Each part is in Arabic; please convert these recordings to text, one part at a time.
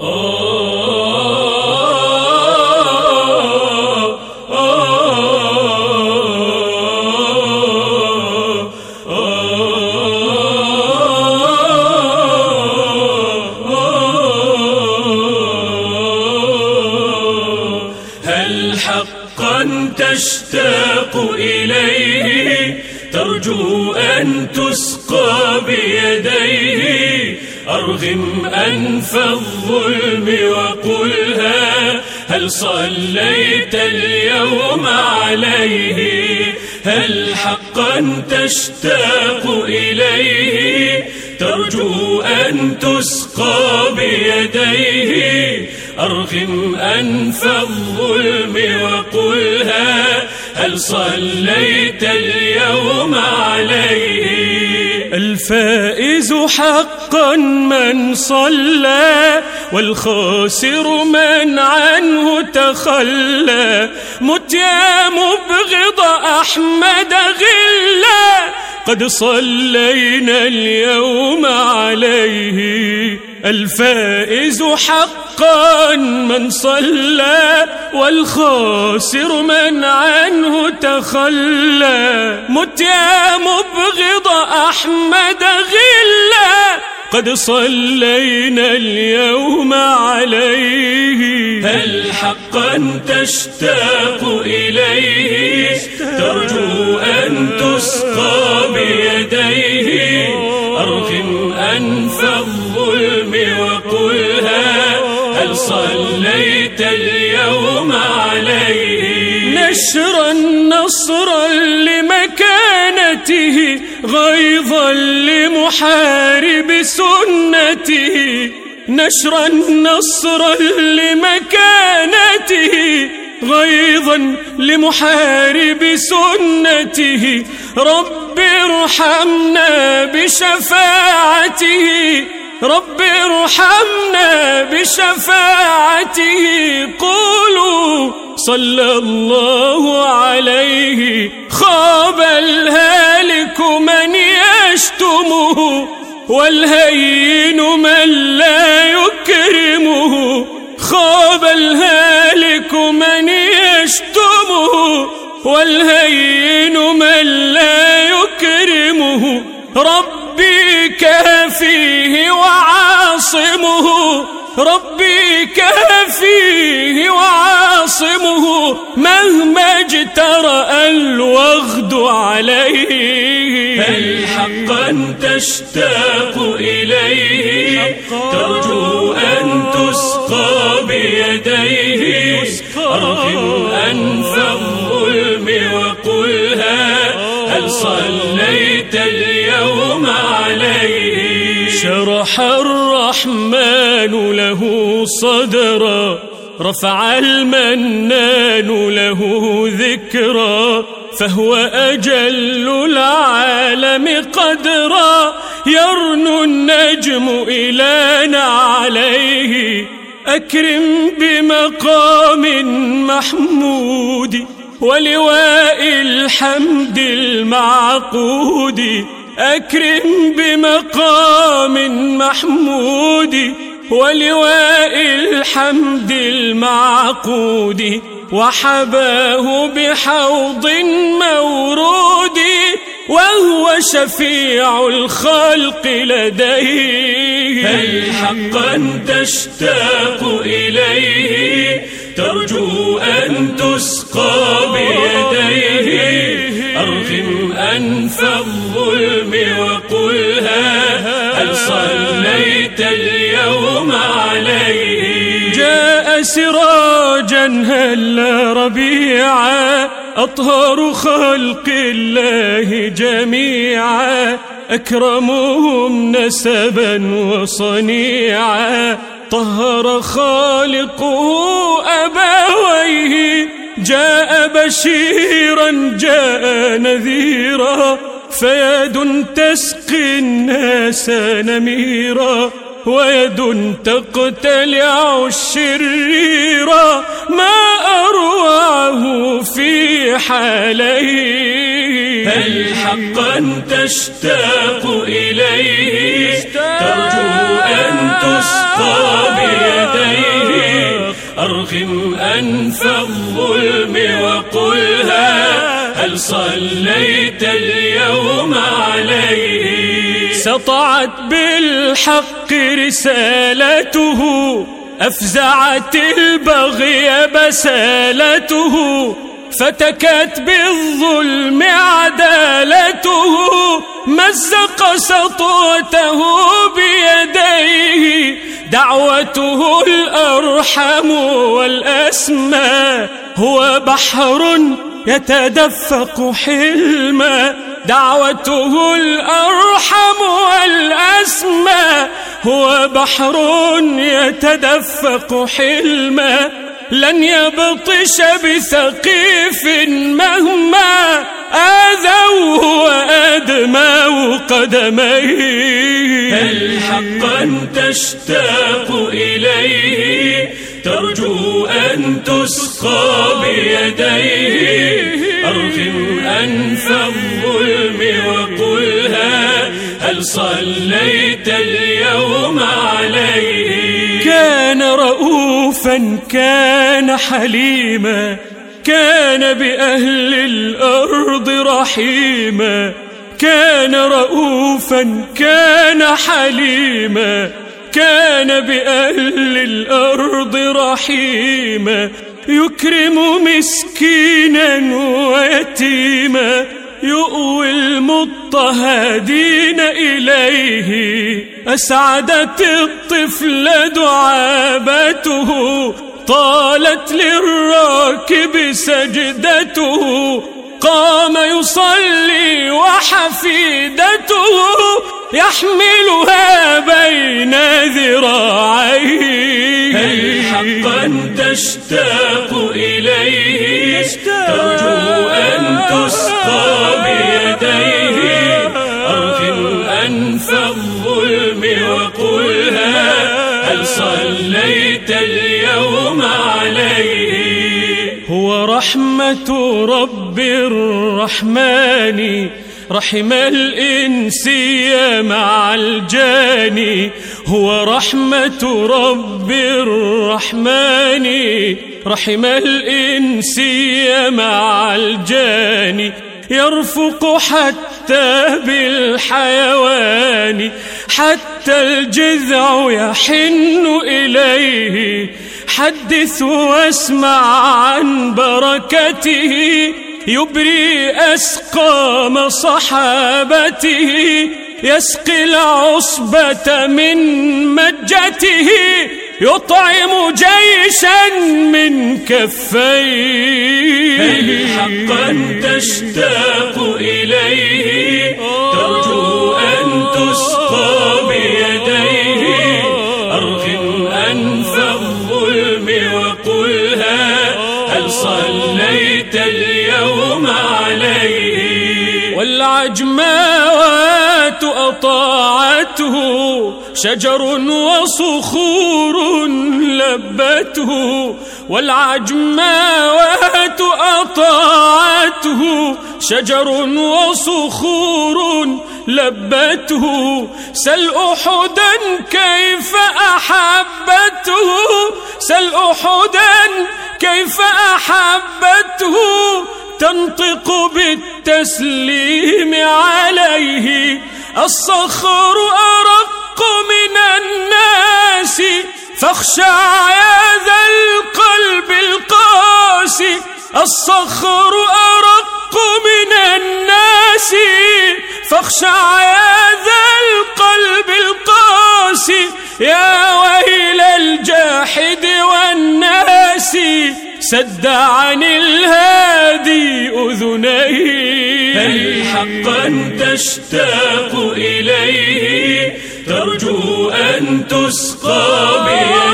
هل أرغم أنف الظلم وقلها هل صليت اليوم عليه؟ هل حقا تشتاق إليه؟ ترجو أن تسقى بيديه. أرغم أنف الظلم وقلها هل صليت اليوم عليه؟ الفائز حقا من صلى والخاسر من عنه تخلى مت يا مبغض أحمد غلا قد صلينا اليوم عليه الفائز حقا من صلى والخاسر من عنه تخلى مت يا مبغض أحمد غلا قد صلينا اليوم عليه. هل حقا تشتاق إليه؟ ترجو أن تسقى بيديه. أرغم أنف الظلم وقلها هل صليت اليوم عليه؟ نشرا نصرا لمكانته غيظا لمحارب سنته نشرا نصرا لمكانته غيظا لمحارب سنته. رب ارحمنا بشفاعته رب ارحمنا بشفاعته. قولوا صلى الله عليه خاب يشتمه والهين من لا يكرمه. خاب الهالك من يشتمه والهين من لا يكرمه. ربي كافيه وعاصمه. ربي كافيه وعاصمه مهما اجترأ الوغد عليه. هل حقا تشتاق إليه ترجو أن تسقى بيديه أرغم أنف الرحمن له صدرا رفع المنان له ذكرا فهو أجل العالم قدرا يرنو النجم إلى عليه أكرم بمقام محمود ولواء الحمد المعقود. أكرم بمقام محمود ولواء الحمد المعقود وحباه بحوض مورود وهو شفيع الخلق لديه. هل حقا تشتاق إليه؟ ترجو أن تسقى بيديه. أرغم أنف الظلم وقلها هل صليت اليوم عليه؟ جاء سراجا هلا ربيعا أطهر خلق الله جميعا أكرمهم نسبا وصنيعا طهر خالقه أبويه. جاء بشيرا جاء نذيرا فيد تسقي الناس نميرا ويد تقتلع الشريرا ما أروعه في حاليه. هل حقا تشتاق إليه؟ ترجو أن تسقى بيديه. أرغم أنف الظلم وقلها. هل صليت اليوم عليه؟ سطعت بالحق رسالته أفزعت البغي بسالته فتكت بالظلم عدالته مزق سطوته بيديه دعوته الأرحم والأسمى هو بحر يتدفق حلما دعوته الأرحم والأسمى. هو بحر يتدفق حلما لن يبطش بثقيف مهما. آذوه وأدموا قدميه. هل حقا تشتاق إليه؟ ترجو أن تسقى بيديه. أرغم أنف الظلم وقلها هل صليت اليوم عليه؟ كان رؤوفا كان حليما كان بأهل الأرض رحيما كان رؤوفا كان حليما. كان بأهل الأرض رحيما يكرم مسكينا ويتيما يؤوي المضطهدين إليه. أسعدت الطفل دعابته طالت للراكب سجدته. قام يصلي وحفيدته يحملها بين ذراعيه. هل حقا تشتاق إليه ترجو أن تسقى بيديه. أرغم أنف الظلم وقلها هل صليت اليوم عليه؟ هو رحمة رب الرحمن رحم الإنسي مع الجاني هو رحمة رب الرحمن رحم الإنسي مع الجاني يرفق حتى بالحيوان حتى الجذع يحن إليه حدث واسمع عن بركته يبري أسقام صحابته يسقي العصبة من مجته يطعم جيشا من كفيه. هل حقا تشتاق إليه؟ والعجماوات أطاعته شجر وصخور لبته والعجماوات أطاعته شجر وصخور لبته. سل أحدا كيف أحبته سل أحدا كيف أحبته تنطق بالتسليم عليه الصخر أرق من الناس فاخشع يا ذا القلب القاسي الصخر أرق من الناس فاخشع يا ذا القلب القاسي يا ويل الجاحد والناس سد عن الهادي أذنيه. هل حقا تشتاق إليه. ترجو أن تسقى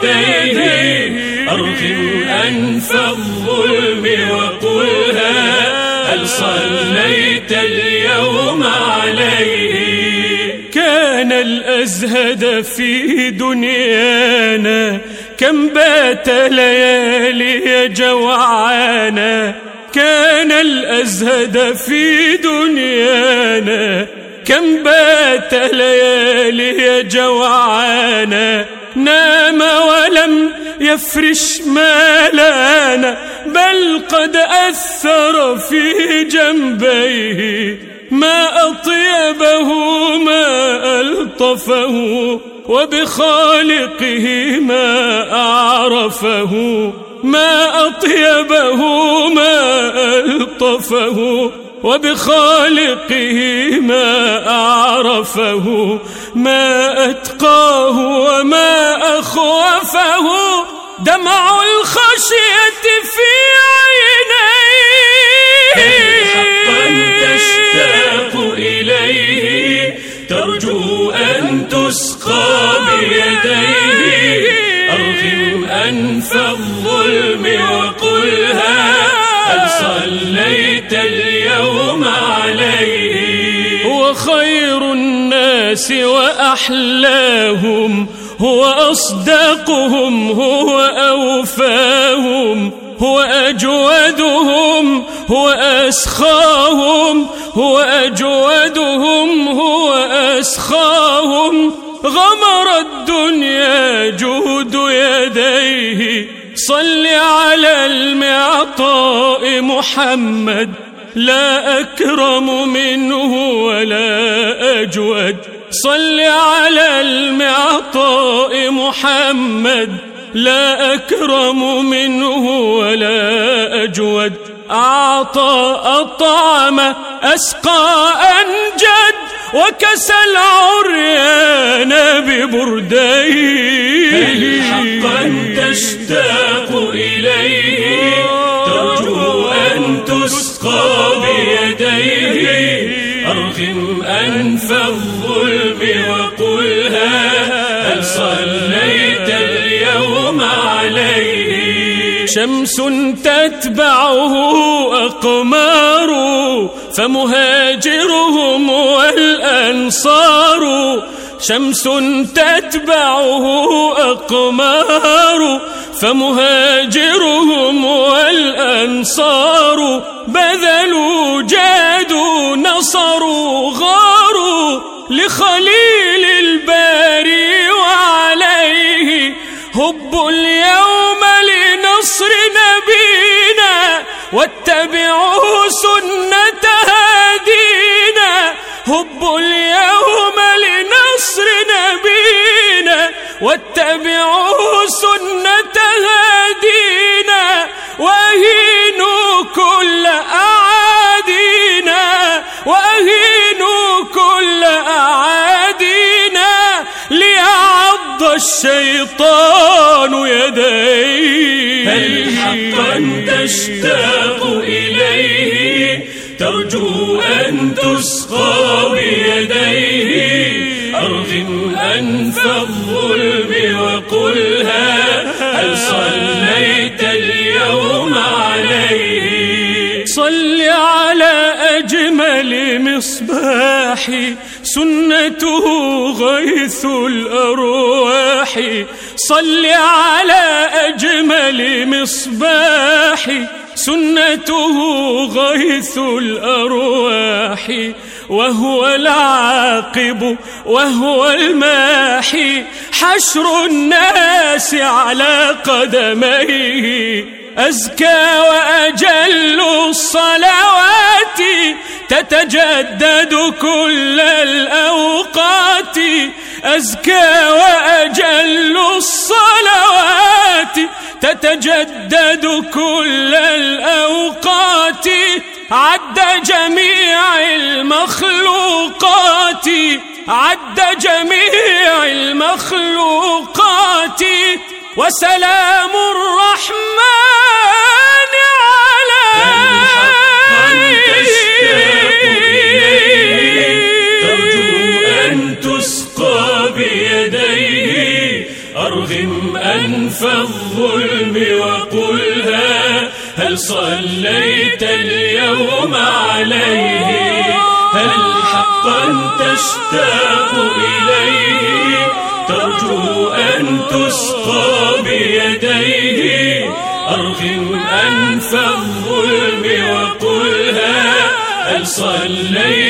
بيديه. أرغم أنف الظلم وقلها. هل صليت اليوم عليه؟ كان الأزهد في دنيانا. كم بات ليالي جوعانا. كان الأزهد في دنيانا كم بات ليالي جوعانا نام ولم يفرش ما لنا بل قد أثر في جنبيه ما أطيبه ما ألطفه وبخالقه ما أعرفه. ما أطيبه ما ألطفه وبخالقه ما أعرفه ما أتقاه وما أخوفه. دمع الخشية في عينيه. حقا تشتاق إليه ترجو أن تسقى بيديه. أرغم أنف الظلم عليه هو خير الناس وأحلاهم هو أصدقهم هو أوفاهم هو أجودهم هو أسخاهم هو أجودهم هو أسخاهم. غمر الدنيا جود يديه صل على المعطاء محمد. لا أكرم منه ولا أجود. صل على المعطاء محمد. لا أكرم منه ولا أجود. أعطى أطعم أسقى أنجد وكسى العريان ببرديه. حقا تشتاق إليه. تسقى بيديه. أرغم أنف الظلم وقلها هل صليت اليوم عليه؟ شمس تتبعه أقمار فمهاجرهم والأنصار. شمس تتبعه أقمار فمهاجرهم والأنصار. بذلوا جادوا نصروا غاروا لخليل الباري وعليه هبوا اليوم لنصر نبينا واتبعوا سنة هادينا هبوا اليوم لنصر نبينا واتبعوا سنة هادينا هل صليت اليوم عليه؟ صل على أجمل مصباح سنته غيث الأرواح. صل على أجمل مصباح سنته غيث الأرواح. وهو العاقب وهو الماحي حشر الناس على قدميه أزكى وأجل الصلوات تتجدد كل الأوقات أزكى وأجل الصلوات تتجدد كل الأوقات. عد جميع المخلوقات عد جميع المخلوقات وسلام الرحمن أن تسقى بيديه أرغم أنف الظلم صليت اليوم عليه. هل حقا تشتاق إليه؟ ترجو أن تسقى بيديه. أرغم أنف الظلم وقلها هل صليت